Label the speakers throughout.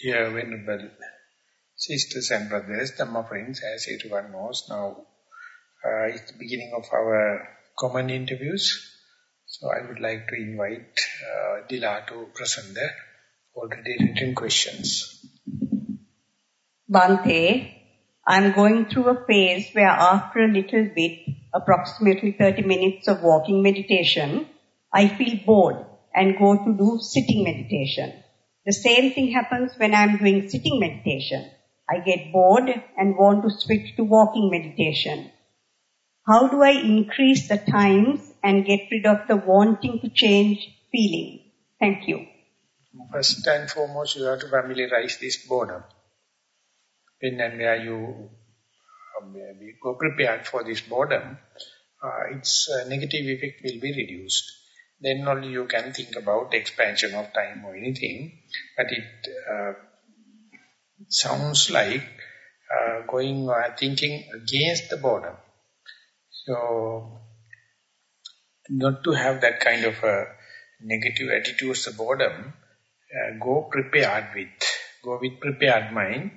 Speaker 1: Dear Venerable sisters and brothers, Dhamma friends, as everyone knows now, uh, it's the beginning of our common interviews. So I would like to invite uh, Dila to present the already written questions.
Speaker 2: Bante, I'm going through a phase where after a little bit, approximately 30 minutes of walking meditation, I feel bored and go to do sitting meditation. The same thing happens when I'm doing sitting meditation. I get bored and want to switch to walking meditation. How do I increase the times and get rid of the wanting to change feeling? Thank you.
Speaker 1: First and foremost, you have to familiarize this boredom. When and where you um, go prepared for this boredom, uh, its uh, negative effect will be reduced. Then only you can think about expansion of time or anything. But it uh, sounds like uh, going uh, thinking against the boredom. So, not to have that kind of a negative attitude towards the boredom, uh, go prepared with, go with prepared mind.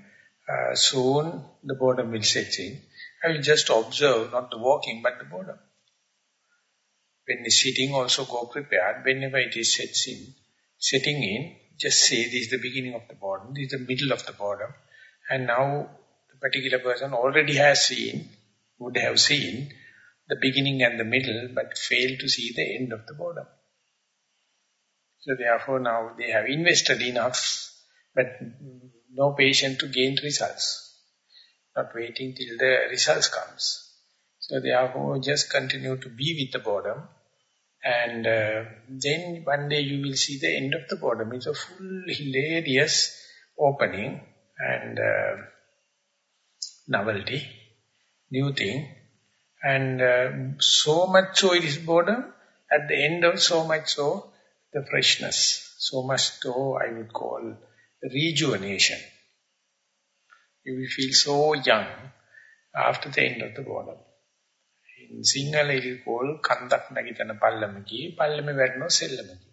Speaker 1: Uh, soon the boredom will set in. I will just observe, not the walking, but the boredom. When sitting, also go prepared. Whenever it is sets in, setting in, just say this is the beginning of the boredom, this is the middle of the boredom. And now the particular person already has seen, would have seen the beginning and the middle, but failed to see the end of the boredom. So therefore now they have invested enough, but no patient to gain results. Not waiting till the results comes. So therefore just continue to be with the boredom. And uh, then one day you will see the end of the boredom. It's a full hilarious opening and uh, novelty, new thing. And uh, so much so it is boredom, at the end of so much so, the freshness. So much so I would call rejuvenation. You will feel so young after the end of the boredom. Is called kandak nagitana pallamaki, pallame vadno sellamaki.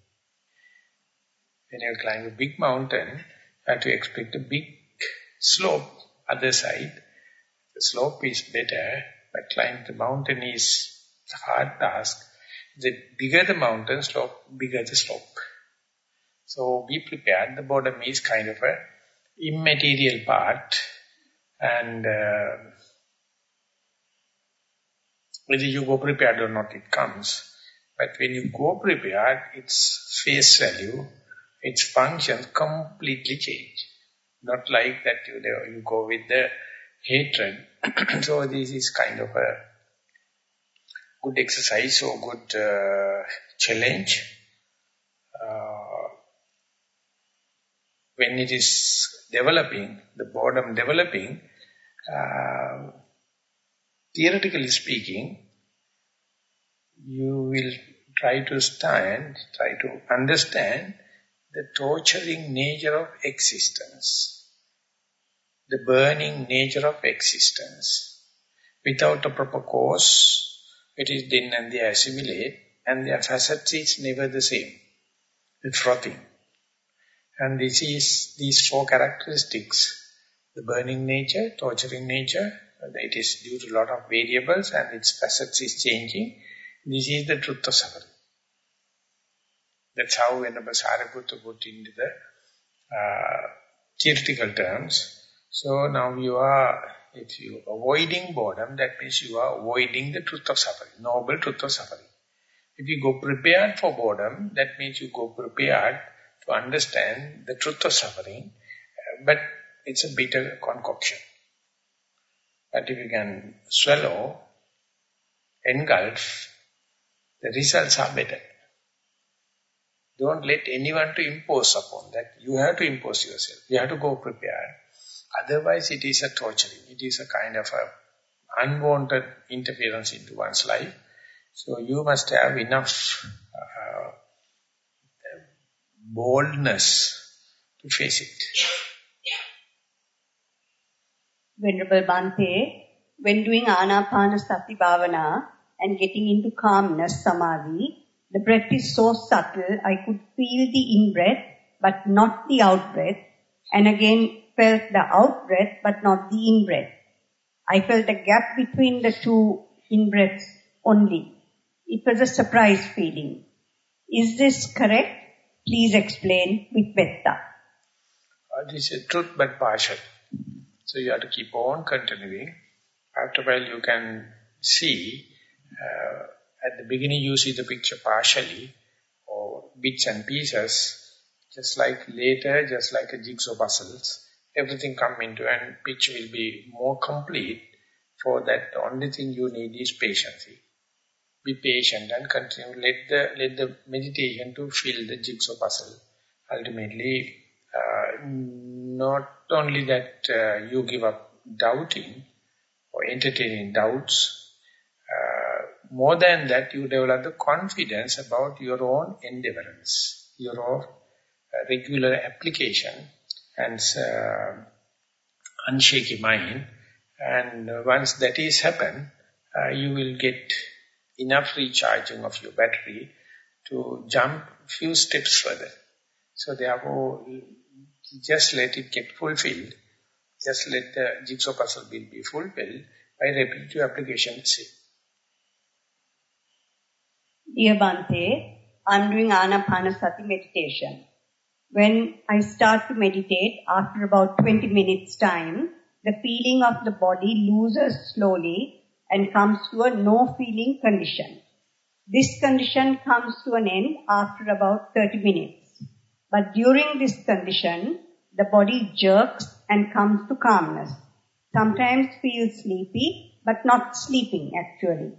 Speaker 1: When you climb a big mountain, you have to expect a big slope, other side. The slope is better, but climbing the mountain is a hard task. The bigger the mountain slope, bigger the slope. So be prepared. The bottom is kind of a immaterial part and uh, whether you go prepared or not, it comes. But when you go prepared, its face value, its function completely change. Not like that you, you go with the hatred. so this is kind of a good exercise or good uh, challenge. Uh, when it is developing, the boredom developing, uh, theoretically speaking, you will try to stand, try to understand the torturing nature of existence, the burning nature of existence. Without a proper cause, it is din and they assimilate, and their facets is never the same. It's frothing. And this is these four characteristics, the burning nature, torturing nature, it is due to a lot of variables and its facets is changing. This is the truth of suffering. That's how Venerable Sariputta put into the uh, theoretical terms. So now you are, if you avoiding boredom, that means you are avoiding the truth of suffering, noble truth of suffering. If you go prepared for boredom, that means you go prepared to understand the truth of suffering, but it's a bitter concoction. But if you can swallow, engulf, the results are better. Don't let anyone to impose upon that. You have to impose yourself. You have to go prepared. Otherwise, it is a torturing. It is a kind of a unwanted interference into one's life. So you must have enough uh, boldness to face it.
Speaker 2: Venerable Bante, when doing Anapanasati Bhavana and getting into calmness, Samadhi, the breath is so subtle, I could feel the in-breath, but not the out-breath. and again felt the out breath but not the in breath. I felt a gap between the two in breaths only. It was a surprise feeling. Is this correct? Please explain with metta.
Speaker 1: Uh, this is truth but partial. So you have to keep on continuing. After a while you can see, uh, at the beginning you see the picture partially or bits and pieces, just like later, just like a jigsaw puzzles, everything come into and picture will be more complete. For that, the only thing you need is patience. Be patient and continue. Let the let the meditation to fill the jigsaw puzzle. Ultimately, uh, not only that uh, you give up doubting or entertaining doubts, uh, more than that you develop the confidence about your own endeavorance, your own uh, regular application and uh, unshaky mind. And once that is happen, uh, you will get enough recharging of your battery to jump few steps further. So therefore, just let it get fulfilled. Just let the jigsaw puzzle be, fulfilled by repetitive application
Speaker 2: Dear Bhante, I'm doing Anapanasati meditation. When I start to meditate, after about 20 minutes time, the feeling of the body loses slowly and comes to a no feeling condition. This condition comes to an end after about 30 minutes. But during this condition, the body jerks and comes to calmness. Sometimes feels sleepy, but not sleeping actually.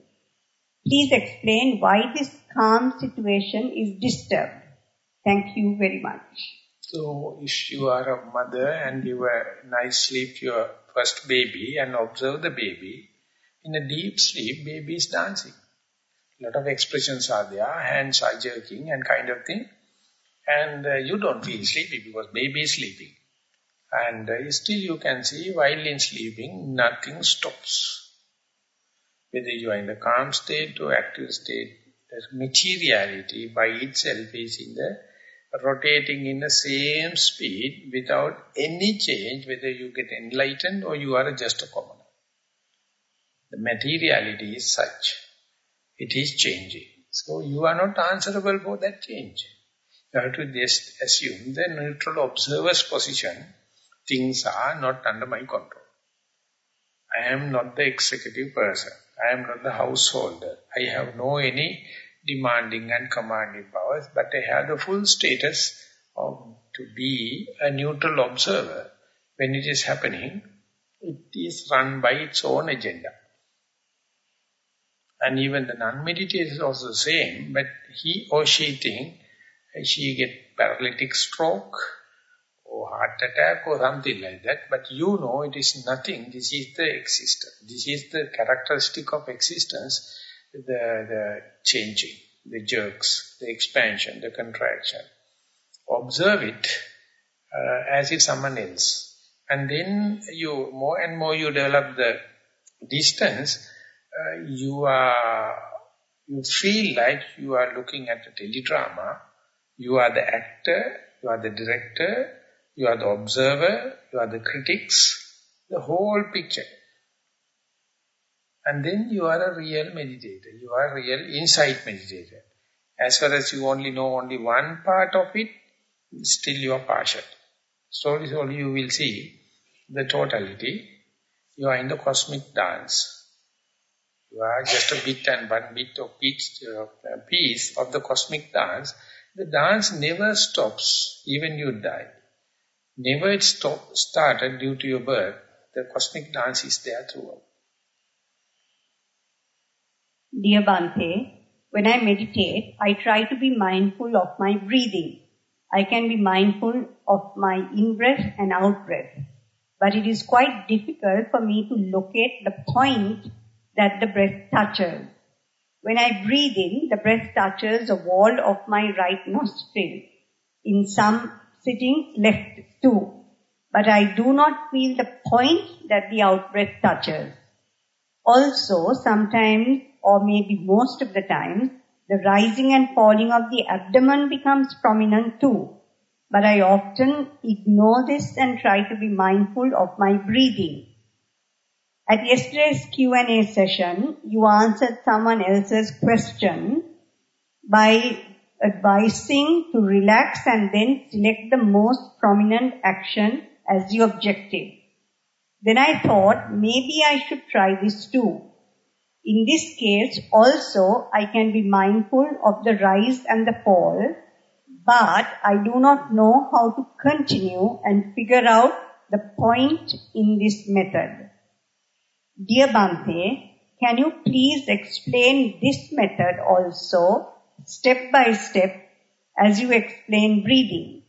Speaker 2: Please explain why this calm situation is disturbed. Thank you very much.
Speaker 1: So, if you are a mother and you were nice sleep your first baby and observe the baby, in a deep sleep, baby is dancing. A lot of expressions are there, hands are jerking and kind of thing. And uh, you don't feel sleepy because baby is sleeping. And uh, still you can see while in sleeping, nothing stops. Whether you are in the calm state or active state, the materiality by itself is in the rotating in the same speed without any change, whether you get enlightened or you are just a commoner. The materiality is such. It is changing. So you are not answerable for that change. You have to just assume the neutral observer's position. Things are not under my control. I am not the executive person. I am not the householder. I have no any demanding and commanding powers, but I have the full status of to be a neutral observer. When it is happening, it is run by its own agenda. And even the non-meditation is also the same, but he or she think she get paralytic stroke or heart attack or something like that. But you know it is nothing. This is the existence. This is the characteristic of existence, the, the changing, the jerks, the expansion, the contraction. Observe it uh, as if someone else. And then you more and more you develop the distance uh, you are you feel like you are looking at a teledrama, you are the actor, you are the director, you are the observer, you are the critics, the whole picture. And then you are a real meditator, you are a real insight meditator. As far as you only know only one part of it, still you are partial. Slowly, slowly you will see the totality. You are in the cosmic dance. You are just a bit and one bit of piece, uh, piece of the cosmic dance. The dance never stops, even you die. Never it stop, started due to your birth. The cosmic dance is there throughout.
Speaker 2: Dear Bhante, when I meditate, I try to be mindful of my breathing. I can be mindful of my in-breath and out-breath. But it is quite difficult for me to locate the point that the breath touches. When I breathe in, the breath touches the wall of my right nostril. In some sitting, left too. But I do not feel the point that the out-breath touches. Also, sometimes, or maybe most of the time, the rising and falling of the abdomen becomes prominent too. but I often ignore this and try to be mindful of my breathing. At yesterday's Q&A session, you answered someone else's question by advising to relax and then select the most prominent action as your objective. Then I thought maybe I should try this too. In this case also I can be mindful of the rise and the fall, but I do not know how to continue and figure out the point in this method. Dear Bhante, can you please explain this method also step by step as you explain breathing?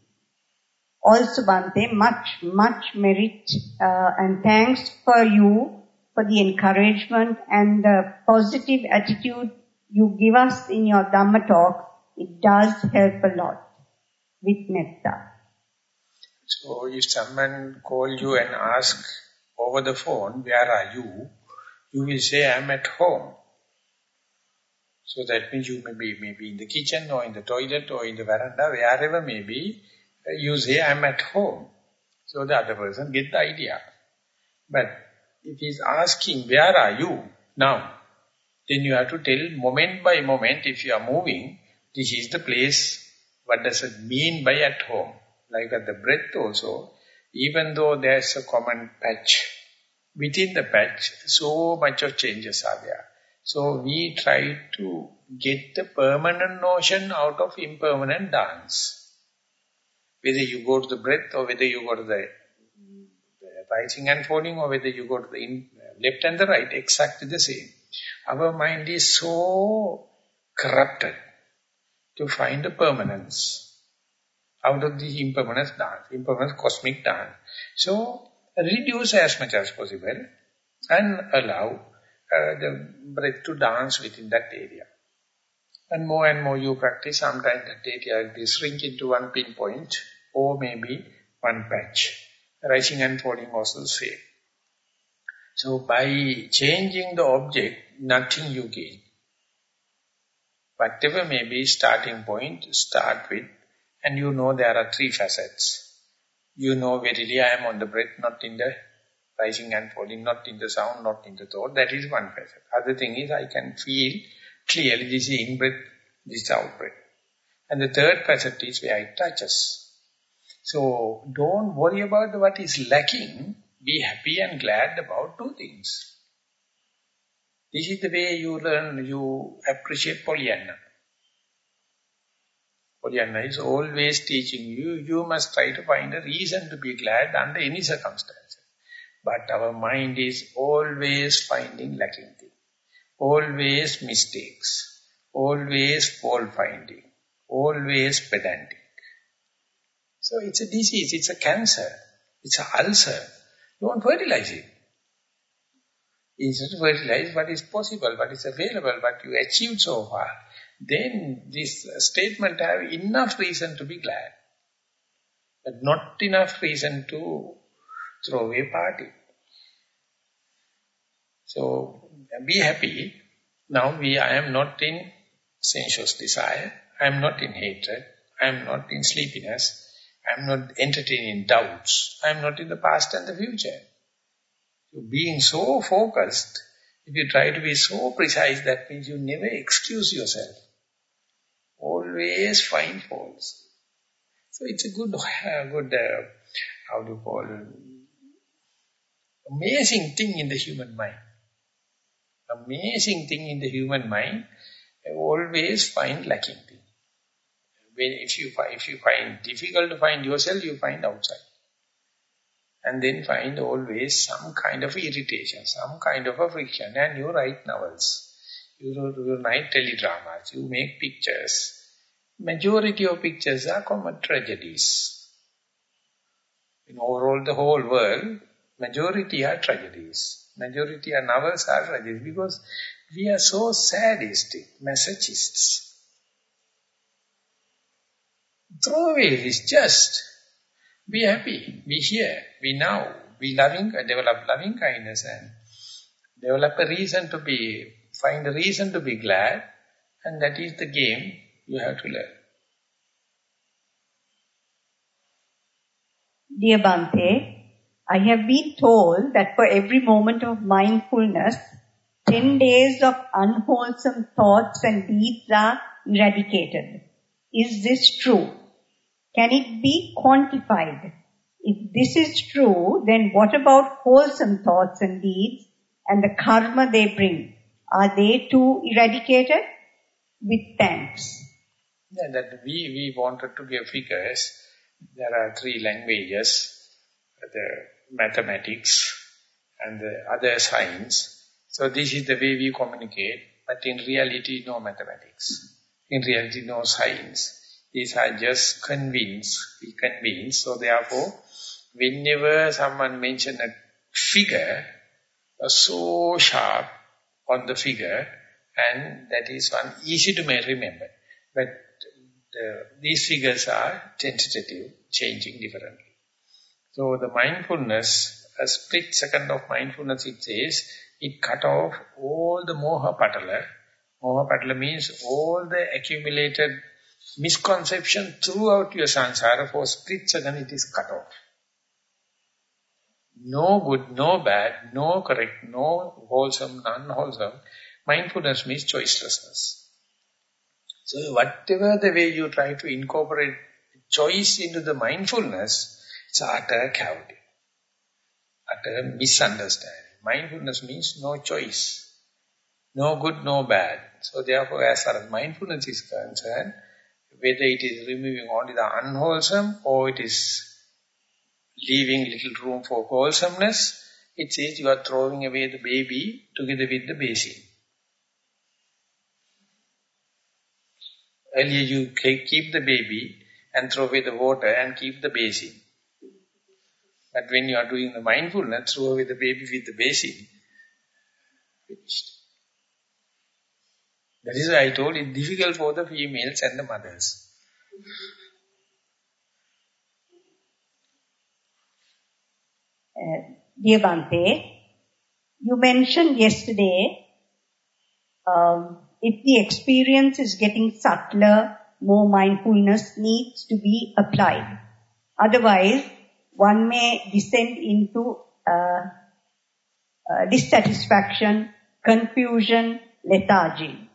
Speaker 2: Also Bhante, much, much merit uh, and thanks for you for the encouragement and the positive attitude you give us in your Dhamma talk. It does help a lot with metta.
Speaker 1: So if someone call you and ask over the phone, where are you? You will say, I am at home. So that means you may be maybe in the kitchen or in the toilet or in the veranda, wherever may be, you say, I am at home. So the other person get the idea. But if he is asking, where are you now? Then you have to tell moment by moment, if you are moving, this is the place, what does it mean by at home? Like at the breath also, even though there's a common patch, within the patch, so much of changes are there. So we try to get the permanent notion out of impermanent dance. Whether you go to the breath or whether you go to the, the rising and falling or whether you go to the in, left and the right, exactly the same. Our mind is so corrupted to find the permanence out of the impermanence dance, impermanence cosmic dance. So, reduce as much as possible and allow uh, the breath to dance within that area. And more and more you practice, sometimes that area will be shrink into one pinpoint or maybe one patch. Rising and falling also same. So by changing the object, nothing you gain. Whatever may be starting point, start with, and you know there are three facets. You know verily I am on the breath, not in the rising and falling, not in the sound, not in the thought. That is one facet. Other thing is I can feel clearly this is in-breath, this is out-breath. And the third facet is where it touches. So don't worry about what is lacking. Be happy and glad about two things. This is the way you learn, you appreciate Pollyanna. Pollyanna is always teaching you, you must try to find a reason to be glad under any circumstance. But our mind is always finding lacking things always mistakes, always fault finding, always pedantic. So it's a disease, it's a cancer, it's an ulcer. Don't fertilize it. Instead fertilize what is possible, what is available, what you achieved so far, then this statement have enough reason to be glad. But not enough reason to throw away party. So be happy. Now we, I am not in sensuous desire. I am not in hatred. I am not in sleepiness. I am not entertaining doubts. I am not in the past and the future. So being so focused, if you try to be so precise, that means you never excuse yourself. Always find faults. So it's a good, uh, good uh, how do you call it, amazing thing in the human mind amazing thing in the human mind, always find lacking thing. When if you if you find difficult to find yourself, you find outside. And then find always some kind of irritation, some kind of a friction. And you write novels, you, you write teledramas, you make pictures. Majority of pictures are common tragedies. In overall the whole world, majority are tragedies majority are novels are tragedies because we are so sadistic, masochists. Throw away this just. Be happy, be here, be now, be loving, develop loving kindness and develop a reason to be, find a reason to be glad and that is the game you have to learn.
Speaker 2: Dear Bante, I have been told that for every moment of mindfulness, 10 days of unwholesome thoughts and deeds are eradicated. Is this true? Can it be quantified? If this is true, then what about wholesome thoughts and deeds and the karma they bring? Are they too eradicated? With thanks.
Speaker 1: Yeah, that we, we wanted to give figures. There are three languages, the mathematics and the other science. So this is the way we communicate, but in reality no mathematics. In reality no science. These are just convinced, we convince. So therefore, whenever someone mention a figure, so sharp on the figure, and that is one easy to remember. But the, these figures are tentative, changing differently. So the mindfulness, a split second of mindfulness it says, it cut off all the moha patala. Moha patala means all the accumulated misconception throughout your samsara for split second it is cut off. No good, no bad, no correct, no wholesome, non-wholesome. Mindfulness means choicelessness. So whatever the way you try to incorporate choice into the mindfulness, it's utter cavity, utter misunderstanding. Mindfulness means no choice, no good, no bad. So therefore, as far as mindfulness is concerned, whether it is removing only the unwholesome or it is leaving little room for wholesomeness, it says you are throwing away the baby together with the basin. Earlier you keep the baby and throw away the water and keep the basin. But when you are doing the mindfulness, throw away the baby with the basin. Finished. That is why I told it difficult for the females and the mothers.
Speaker 2: Uh, dear Bante, you mentioned yesterday um, if the experience is getting subtler, more mindfulness needs to be applied. Otherwise, one may descend into uh, uh, dissatisfaction, confusion, lethargy.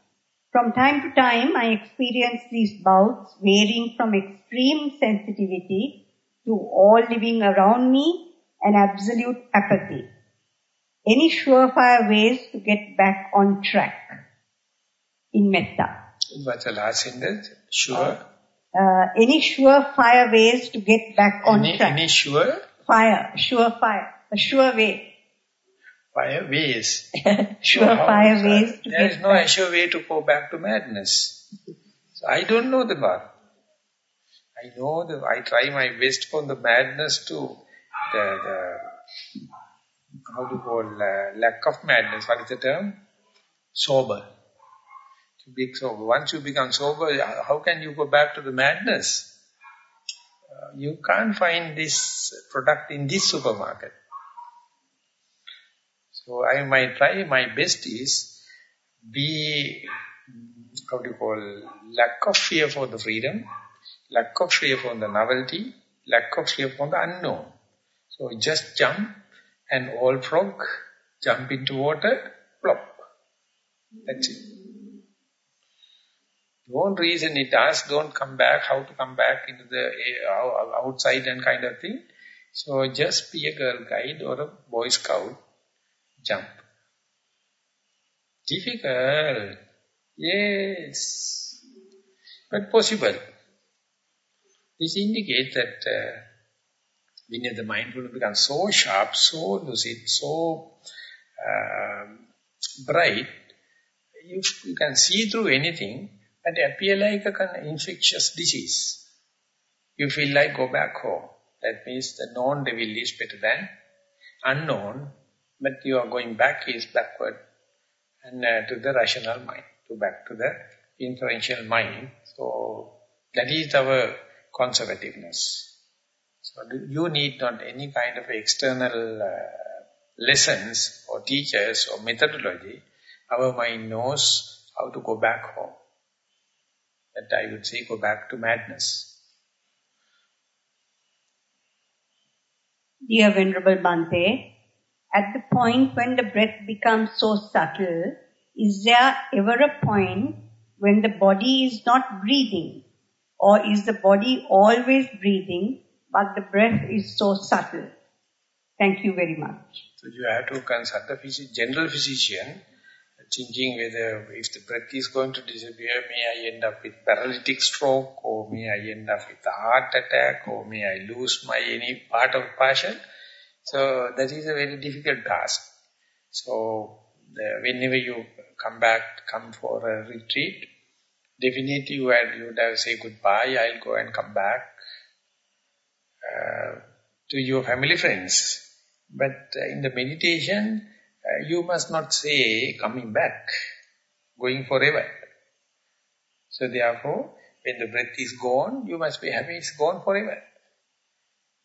Speaker 2: From time to time, I experience these bouts varying from extreme sensitivity to all living around me and absolute apathy. Any surefire ways to get back on track in metta?
Speaker 1: What's the last sentence? Sure.
Speaker 2: Uh, any surefire ways to get back on
Speaker 1: any,
Speaker 2: track?
Speaker 1: Any sure?
Speaker 2: Fire, surefire, a sure way.
Speaker 1: Fire ways.
Speaker 2: surefire
Speaker 1: so
Speaker 2: ways.
Speaker 1: There is no back. sure way to go back to madness. So I don't know the bar. I know that I try my best for the madness to the, the how to call uh, lack of madness. What is the term? Sober. Sober. Once you become sober, how can you go back to the madness? Uh, you can't find this product in this supermarket. So I might try my best is be, how do you call, lack of fear for the freedom, lack of fear for the novelty, lack of fear for the unknown. So just jump and all frog, jump into water, plop. That's it. Don't reason it ask, don't come back, how to come back into the outside and kind of thing. So just be a girl guide or a boy scout, jump. Difficult, yes, but possible. This indicates that uh, when the mindfulness becomes so sharp, so lucid, so uh, bright, you, you can see through anything and appear like a kind of infectious disease. You feel like go back home. That means the known devil is better than unknown, but you are going back is backward and uh, to the rational mind, to back to the inferential mind. So that is our conservativeness. So you need not any kind of external uh, lessons or teachers or methodology. Our mind knows how to go back home. That I would say go back to madness.
Speaker 2: Dear Venerable Bhante, at the point when the breath becomes so subtle, is there ever a point when the body is not breathing? Or is the body always breathing, but the breath is so subtle? Thank you very much.
Speaker 1: So you have to consult the phys general physician, thinking whether if the breath is going to disappear, may I end up with paralytic stroke, or may I end up with a heart attack, or may I lose my any part of passion. So that is a very difficult task. So the, whenever you come back, come for a retreat, definitely you would have say goodbye, I'll go and come back uh, to your family friends. But in the meditation, uh, you must not say coming back, going forever. So therefore, when the breath is gone, you must be happy it's gone forever.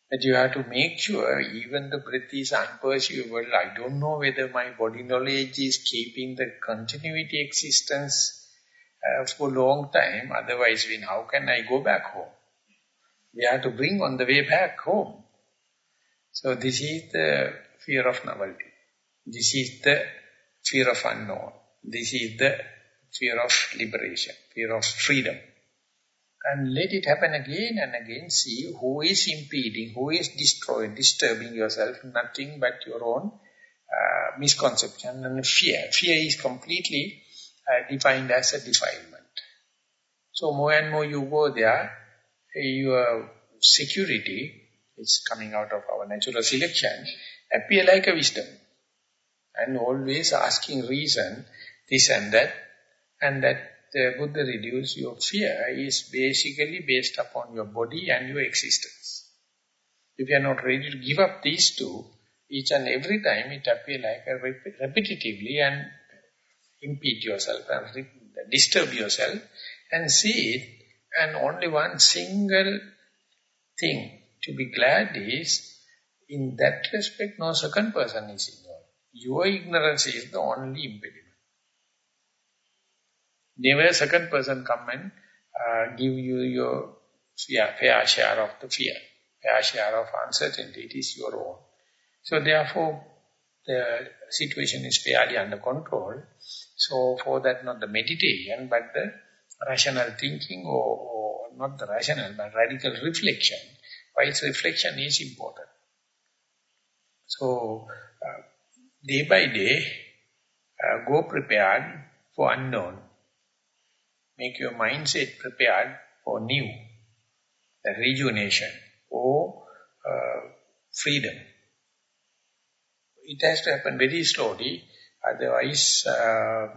Speaker 1: But you have to make sure even the breath is unperceivable. I don't know whether my body knowledge is keeping the continuity existence uh, for a long time. Otherwise, when, how can I go back home? We have to bring on the way back home. So this is the fear of novelty. This is the fear of unknown. This is the fear of liberation, fear of freedom and let it happen again and again. See who is impeding, who is destroying, disturbing yourself, nothing but your own uh, misconception and fear. Fear is completely uh, defined as a defilement. So more and more you go there, your security is coming out of our natural selection, appear like a wisdom. And always asking reason, this and that, and that the Buddha reduce your fear is basically based upon your body and your existence. If you are not ready to give up these two, each and every time it appear like a rep repetitively and impede yourself and disturb yourself and see it and only one single thing to be glad is in that respect no second person is involved. Your ignorance is the only impediment. Never second person come and uh, give you your fear, fair share of the fear, fair share of uncertainty. It is your own. So therefore, the situation is fairly under control. So for that, not the meditation, but the rational thinking or, or not the rational, but radical reflection. Why its reflection is important. So, day by day, uh, go prepared for unknown. Make your mindset prepared for new, the rejuvenation or uh, freedom. It has to happen very slowly, otherwise uh,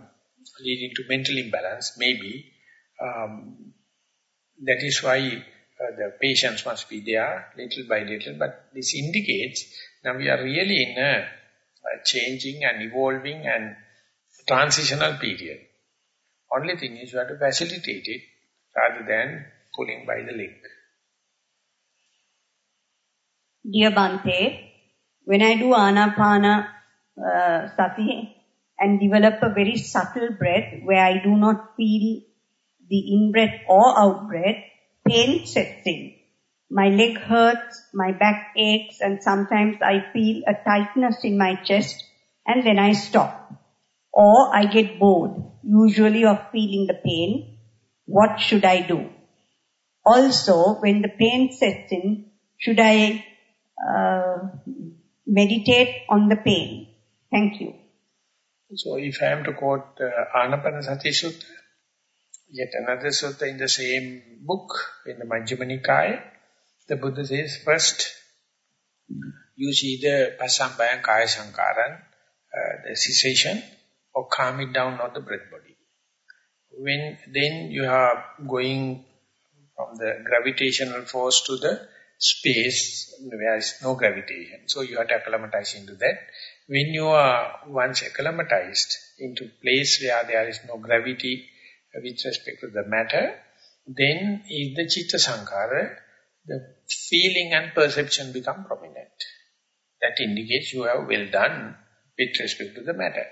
Speaker 1: leading to mental imbalance, maybe. Um, that is why uh, the patience must be there, little by little, but this indicates now we are really in a changing and evolving and transitional period. Only thing is you have to facilitate it rather than pulling by the leg.
Speaker 2: Dear Bante, when I do anapana uh, sati and develop a very subtle breath where I do not feel the in-breath or out-breath, pain sets in. My leg hurts, my back aches, and sometimes I feel a tightness in my chest, and then I stop. Or I get bored usually of feeling the pain, what should I do? Also, when the pain sets in, should I uh, meditate on the pain? Thank you.
Speaker 1: So if I am to quote uh, Anapanasati Sutta, yet another sutta in the same book, in the Majjhima Nikaya, the Buddha says, first, you see the Passambhayam Kaya Sankharam, uh, the cessation, or calm it down on the breath body. When then you are going from the gravitational force to the space where there is no gravitation. So you have to acclimatize into that. When you are once acclimatized into place where there is no gravity with respect to the matter, then is the chitta sankara, the feeling and perception become prominent. That indicates you have well done with respect to the matter.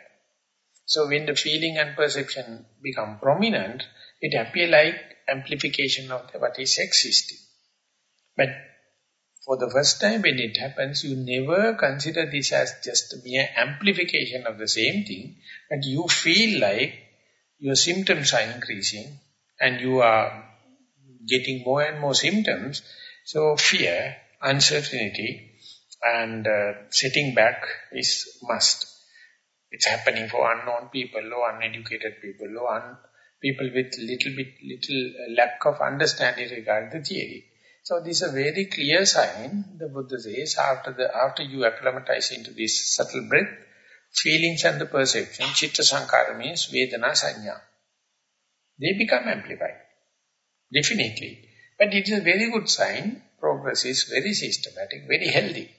Speaker 1: So when the feeling and perception become prominent, it appear like amplification of the, what is existing. But For the first time when it happens, you never consider this as just mere amplification of the same thing, but you feel like your symptoms are increasing and you are getting more and more symptoms. So fear, uncertainty and uh, sitting back is must. It's happening for unknown people or uneducated people or un people with little bit, little lack of understanding regarding the theory. So this is a very clear sign, the Buddha says, after, the, after you acclimatize into this subtle breath, feelings and the perception, chitta sankara means vedana sanya. They become amplified, definitely. But it is a very good sign, progress is very systematic, very healthy.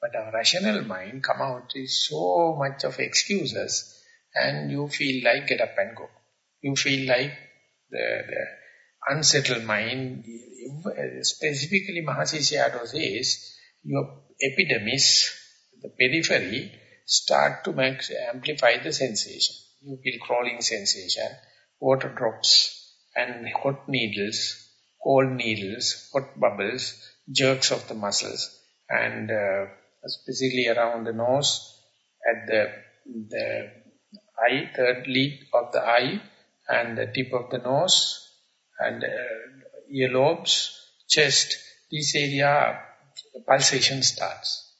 Speaker 1: But our rational mind come out with so much of excuses and you feel like get up and go. You feel like the, the unsettled mind, specifically Mahasi says, your epidermis, the periphery, start to amplify the sensation. You feel crawling sensation, water drops, and hot needles, cold needles, hot bubbles, jerks of the muscles, and uh, around the nose, at the, the eye, third lid of the eye, and the tip of the nose, and uh, earlobes, chest, this area pulsation starts.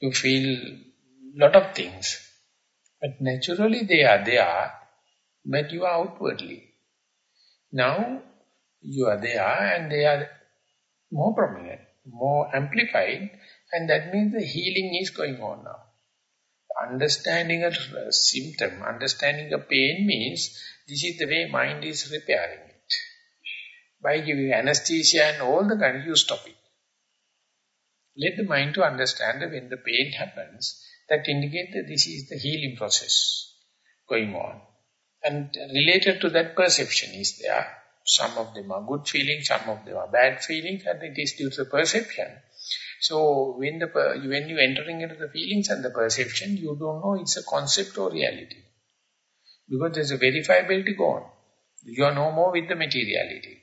Speaker 1: You feel lot of things. But naturally they are there, but you are outwardly. Now you are there and they are more prominent, more amplified, and that means the healing is going on now. Understanding a symptom, understanding a pain means this is the way mind is repairing it. By giving anesthesia and all the kind, you stop it. Let the mind to understand that when the pain happens, that indicates that this is the healing process going on. And related to that perception is there. Some of them are good feelings, some of them are bad feelings, and it is due to perception. So when the when you entering into the feelings and the perception, you don't know it's a concept or reality. Because there's a verifiability gone. You are no more with the materiality.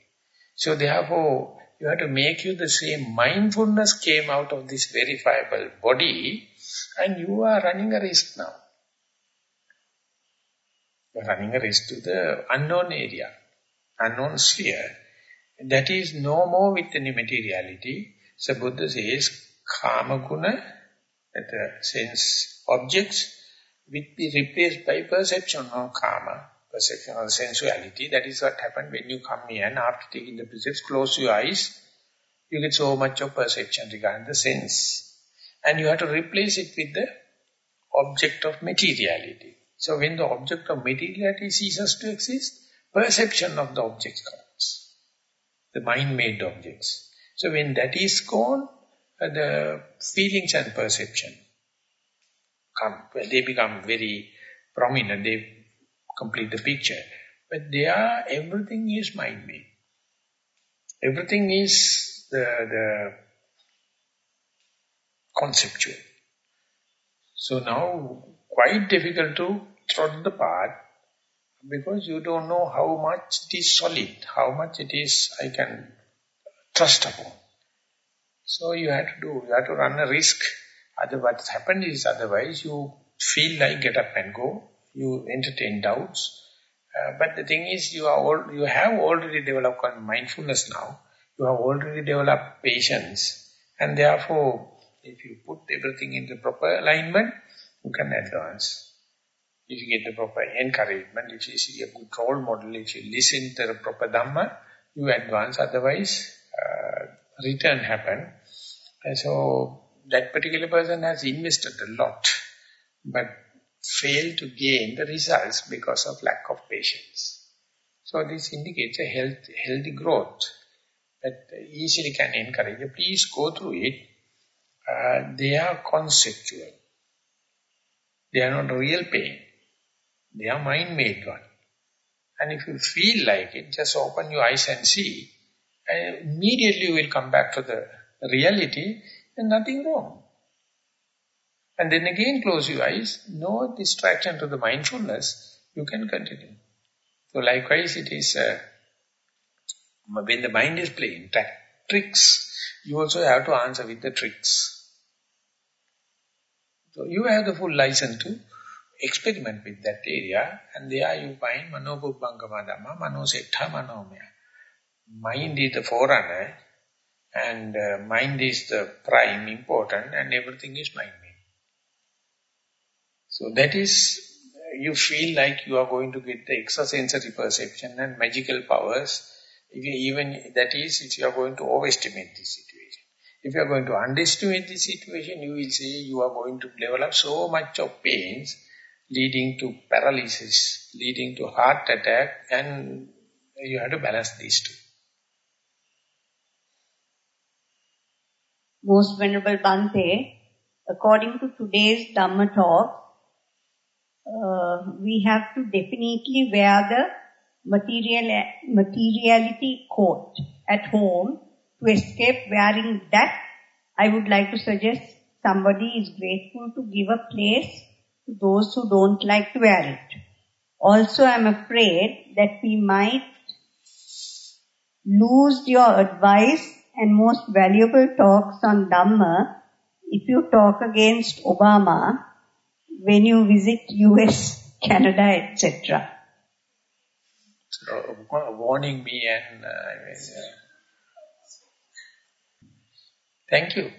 Speaker 1: So therefore, you have to make you the same mindfulness came out of this verifiable body and you are running a risk now. Running a risk to the unknown area, unknown sphere. That is no more with any materiality. So Buddha says, kama guna, the sense objects, will be replaced by perception of kama, perception of sensuality. That is what happened when you come here and after taking the precepts, close your eyes, you get so much of perception regarding the sense. And you have to replace it with the object of materiality. So when the object of materiality ceases to exist, perception of the object comes. The mind-made objects. So when that is gone, uh, the feelings and perception come, well, they become very prominent, they complete the picture. But they are, everything is mind-made. Everything is the, the conceptual. So now, quite difficult to trot the path because you don't know how much it is solid, how much it is I can trust upon. So you have to do, you have to run a risk. Otherwise, what happens is otherwise you feel like get up and go, you entertain doubts. Uh, but the thing is, you are all, you have already developed mindfulness now. You have already developed patience, and therefore, if you put everything in the proper alignment, you can advance. If you get the proper encouragement, if you see a good role model, if you listen to the proper Dhamma, you advance. Otherwise, uh, return happen. And so that particular person has invested a lot, but failed to gain the results because of lack of patience. So this indicates a health, healthy growth that easily can encourage. Please go through it. Uh, they are conceptual. They are not real pain. They are mind-made one. And if you feel like it, just open your eyes and see. And immediately you will come back to the reality and nothing wrong. And then again close your eyes, no distraction to the mindfulness, you can continue. So likewise it is, uh, when the mind is playing tricks, you also have to answer with the tricks. So you have the full license to experiment with that area and there you find Mano Pubbangama Dhamma, Mano Settha, Manomaya. Mind is the forerunner and uh, mind is the prime important and everything is mind made. So that is, you feel like you are going to get the extrasensory perception and magical powers. Even that is, if you are going to overestimate this. If you are going to underestimate this situation, you will see you are going to develop so much of pains leading to paralysis, leading to heart attack and you have to balance these two.
Speaker 2: Most Venerable Bhante, according to today's Dhamma talk, uh, we have to definitely wear the material, materiality coat at home to escape wearing that. I would like to suggest somebody is grateful to give a place to those who don't like to wear it. Also, I'm afraid that we might lose your advice and most valuable talks on Dhamma if you talk against Obama when you visit US, Canada, etc.
Speaker 1: Warning me and uh, uh, thank you.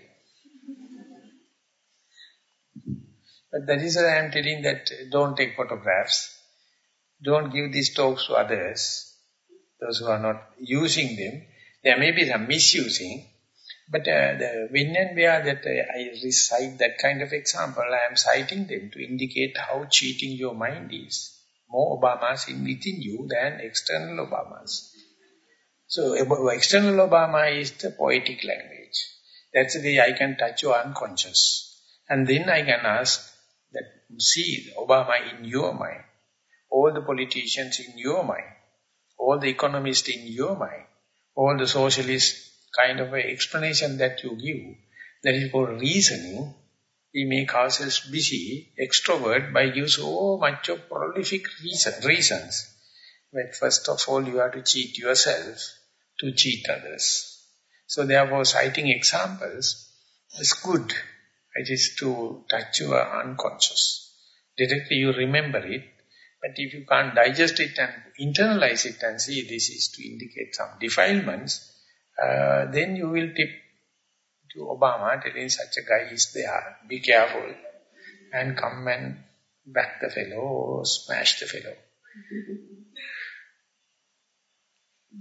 Speaker 1: But that is why I am telling that don't take photographs. Don't give these talks to others, those who are not using them. There may be some misusing, but uh, the when and where that uh, I recite that kind of example, I am citing them to indicate how cheating your mind is. More Obamas in within you than external Obamas. So external Obama is the poetic language. That's the way I can touch your unconscious. And then I can ask, that see Obama in your mind, all the politicians in your mind, all the economists in your mind, all the socialist kind of a explanation that you give, that is for reasoning, we make ourselves busy, extrovert, by give so much of prolific reason, reasons. But first of all, you have to cheat yourself to cheat others. So therefore, citing examples is good. It is to touch your unconscious. Directly you remember it, but if you can't digest it and internalize it and see this is to indicate some defilements, uh, then you will tip to Obama telling such a guy is there, be careful, and come and back the fellow or smash the fellow.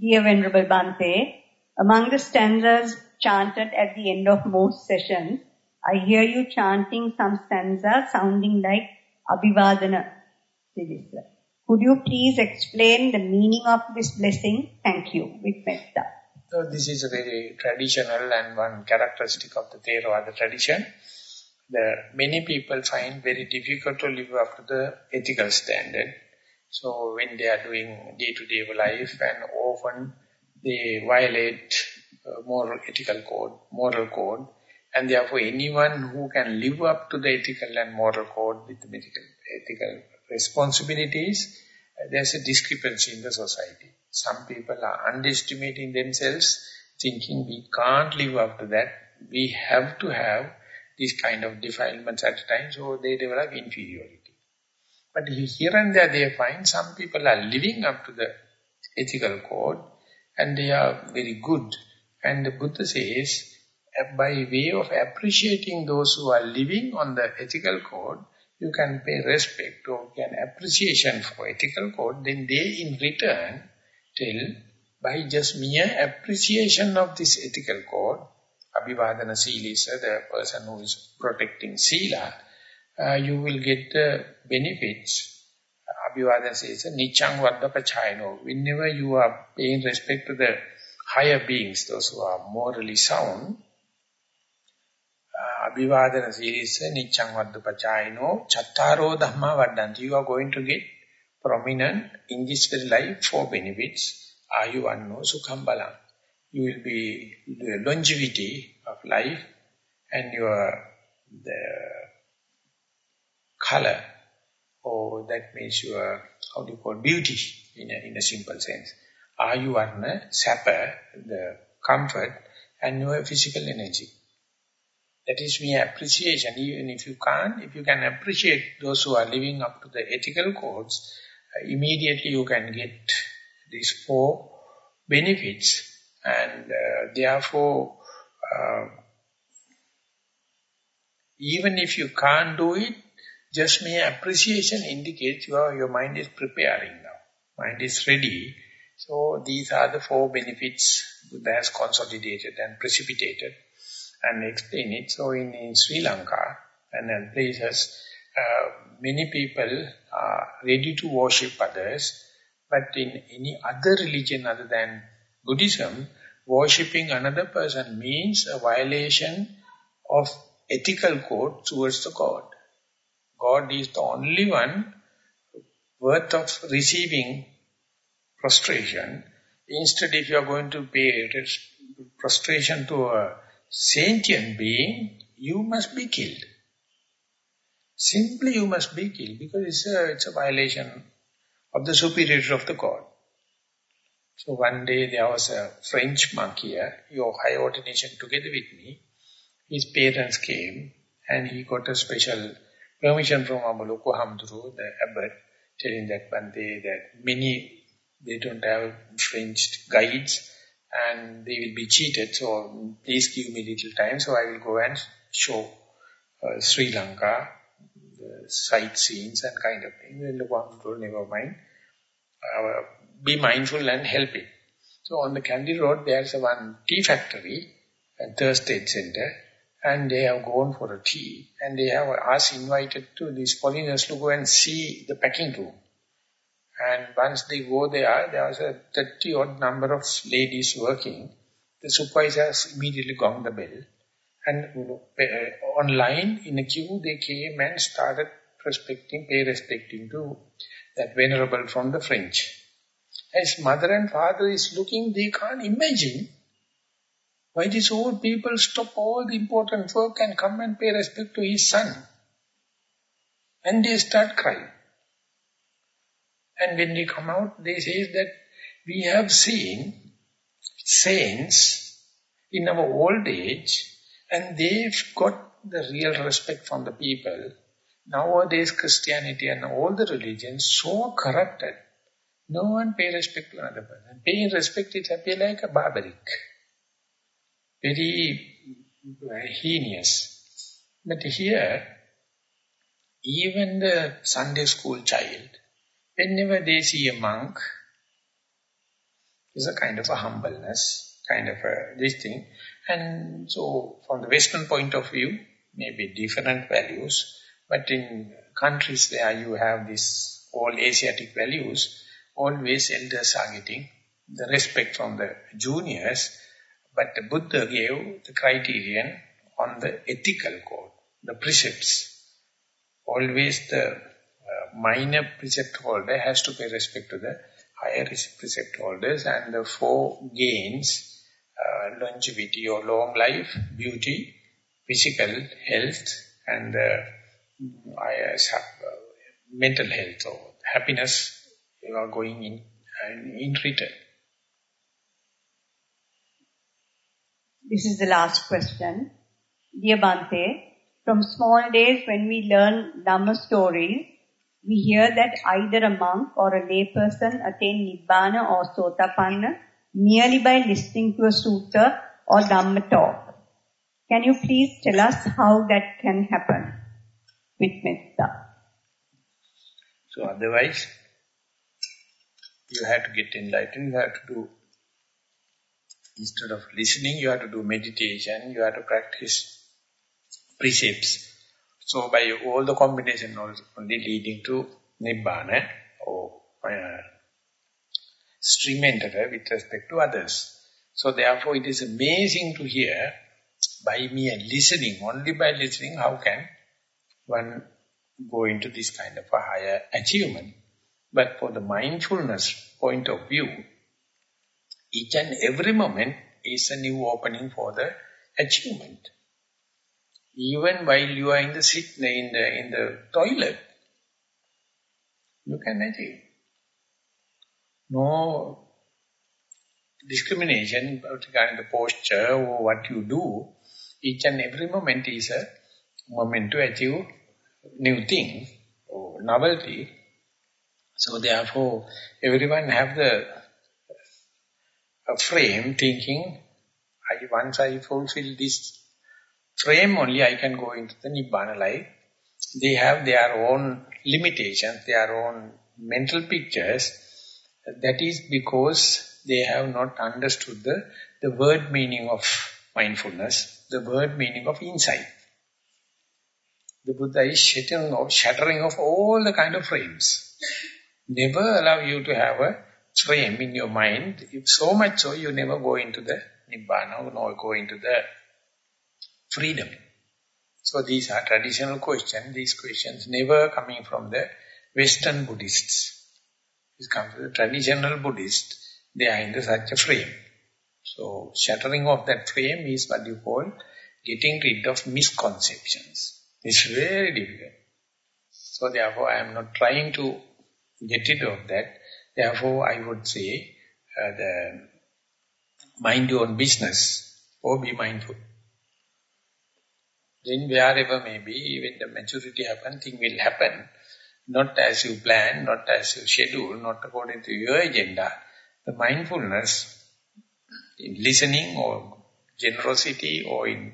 Speaker 2: Dear Venerable Bhante, among the stanzas chanted at the end of most sessions, I hear you chanting some stanza sounding like Abhivadana. Could you please explain the meaning of this blessing? Thank you. With metta.
Speaker 1: So this is a very traditional and one characteristic of the Theravada tradition. The many people find very difficult to live up to the ethical standard. So when they are doing day-to-day -day life and often they violate uh, moral ethical code, moral code, and therefore anyone who can live up to the ethical and moral code with the medical, ethical responsibilities, uh, there's a discrepancy in the society. Some people are underestimating themselves, thinking we can't live up to that. We have to have these kind of defilements at a time, so they develop inferiority. But here and there they find some people are living up to the ethical code and they are very good. And the Buddha says, by way of appreciating those who are living on the ethical code, you can pay respect or can appreciation for ethical code, then they in return tell by just mere appreciation of this ethical code, Abhivadana Silissa, the person who is protecting Sila, uh, you will get the benefits. Abhivadana says, Nichang Vaddapachayano. Whenever you are paying respect to the higher beings, those who are morally sound, Abhivadana series, Nichang Vaddupachayino, Chattaro Dhamma Vaddanti. You are going to get prominent in this very life for benefits. Ayuvanno Sukham Balam. You will be the longevity of life and your the color or that means your how do you call beauty in a, in a simple sense. Ayuvanna, sapper, the comfort and your physical energy. That is mere appreciation. Even if you can't, if you can appreciate those who are living up to the ethical codes, uh, immediately you can get these four benefits. And uh, therefore, uh, even if you can't do it, just mere appreciation indicates your, your mind is preparing now. Mind is ready. So these are the four benefits Buddha has consolidated and precipitated and explain it. So in, in Sri Lanka and in places, uh, many people are ready to worship others, but in any other religion other than Buddhism, worshipping another person means a violation of ethical code towards the God. God is the only one worth of receiving prostration. Instead, if you are going to pay prostration to a sentient being, you must be killed. Simply you must be killed because it's a, it's a violation of the superiority of the God. So one day there was a French monk here, your high ordination together with me. His parents came and he got a special permission from Amaluku Hamduru, the abbot, telling that day that many, they don't have French guides and they will be cheated. So please give me little time. So I will go and show uh, Sri Lanka, the sightseeings and kind of thing. The one never mind. Uh, be mindful and help it. So on the Kandy Road, there's a one tea factory and Thursday Center. And they have gone for a tea. And they have us invited to these foreigners to go and see the packing room. And once they go there, there was a 30 odd number of ladies working. The supervisors immediately gong the bell. And uh, online, in a queue, they came and started respecting, pay respecting to that venerable from the French. As mother and father is looking, they can't imagine why these old people stop all the important work and come and pay respect to his son. And they start crying. And when they come out, they say that we have seen saints in our old age and they've got the real respect from the people. Nowadays Christianity and all the religions so corrupted. No one pay respect to another person. Paying respect is appear like a barbaric. Very heinous. But here, even the Sunday school child, whenever they see a monk, there's a kind of a humbleness, kind of a this thing. And so from the Western point of view, maybe different values, but in countries where you have this all Asiatic values, always elders are getting the respect from the juniors, but the Buddha gave the criterion on the ethical code, the precepts. Always the minor precept holder has to pay respect to the higher precept holders and the four gains, uh, longevity or long life, beauty, physical health and uh, uh, mental health or happiness you are going in, in return.
Speaker 2: This is the last question. Dear Bhante, from small days when we learn Dhamma stories, we hear that either a monk or a layperson attain Nibbana or Sotapanna merely by listening to a sutta or Dhamma talk. Can you please tell us how that can happen with metta?
Speaker 1: So otherwise, you have to get enlightened, you have to do, instead of listening, you have to do meditation, you have to practice precepts so by all the combination only leading to Nibbana or uh, stream enterer with respect to others. So therefore it is amazing to hear by mere listening, only by listening, how can one go into this kind of a higher achievement. But for the mindfulness point of view, each and every moment is a new opening for the achievement even while you are in the sit in the in the toilet, you can achieve. No discrimination regarding the posture or what you do. Each and every moment is a moment to achieve new thing or novelty. So therefore, everyone have the frame thinking, I once I fulfill this frame only, I can go into the Nibbana life. They have their own limitations, their own mental pictures. That is because they have not understood the, the word meaning of mindfulness, the word meaning of insight. The Buddha is shattering of, shattering of all the kind of frames. Never allow you to have a frame in your mind. If so much so, you never go into the Nibbana or go into the freedom. So these are traditional questions. These questions never coming from the Western Buddhists. This comes from the traditional Buddhists. They are in the such a frame. So shattering of that frame is what you call getting rid of misconceptions. It's very difficult. So therefore I am not trying to get rid of that. Therefore I would say uh, the mind your own business or be mindful. Then wherever may be, when the maturity happens, thing will happen. Not as you plan, not as you schedule, not according to your agenda. The mindfulness in listening or generosity or in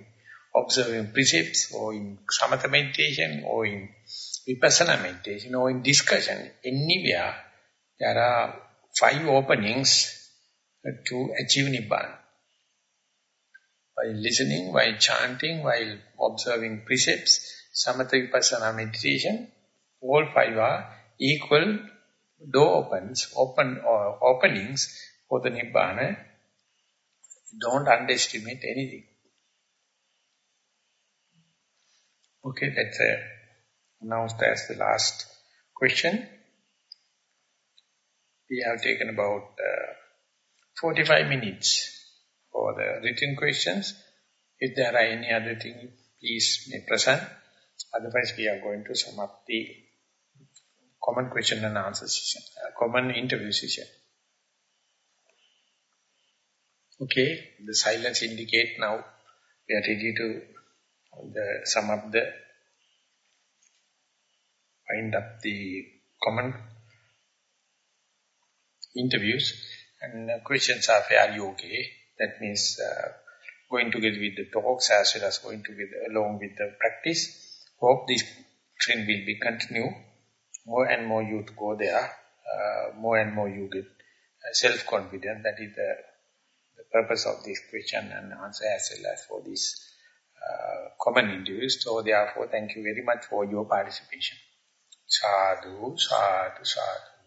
Speaker 1: observing precepts or in samatha meditation or in vipassana meditation or in discussion, anywhere there are five openings to achieve Nibbana. While listening, while chanting, while observing precepts, samatha vipassana meditation, all five are equal door opens, open or openings for the Nibbana. Don't underestimate anything. Okay, that's uh, announced as the last question. We have taken about uh, 45 minutes for the written questions. If there are any other thing, please may present. Otherwise, we are going to sum up the common question and answer session, uh, common interview session. Okay, the silence indicate now we are ready to the, sum up the, wind up the common interviews and uh, questions are fairly okay. That means uh, going together with the talks as well as going together along with the practice. Hope this trend will be continue more and more you to go there, uh, more and more you get uh, self-confident. That is the, the purpose of this question and answer as well as for this uh, common interviews. So therefore, thank you very much for your participation. Sadhu, sadhu, sadhu.